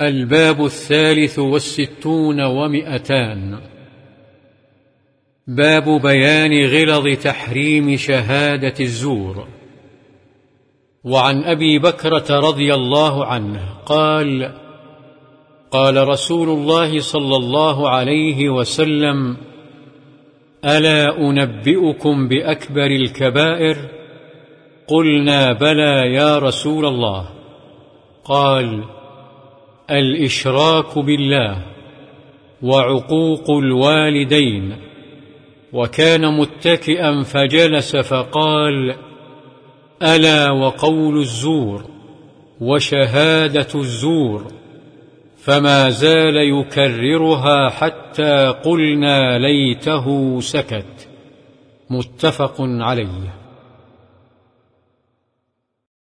الباب الثالث والستون ومئتان. باب بيان غلظ تحريم شهادة الزور. وعن أبي بكرة رضي الله عنه قال قال رسول الله صلى الله عليه وسلم ألا أنبئكم بأكبر الكبائر؟ قلنا بلى يا رسول الله. قال الإشراك بالله وعقوق الوالدين وكان متكئا فجلس فقال ألا وقول الزور وشهادة الزور فما زال يكررها حتى قلنا ليته سكت. متفق عليه.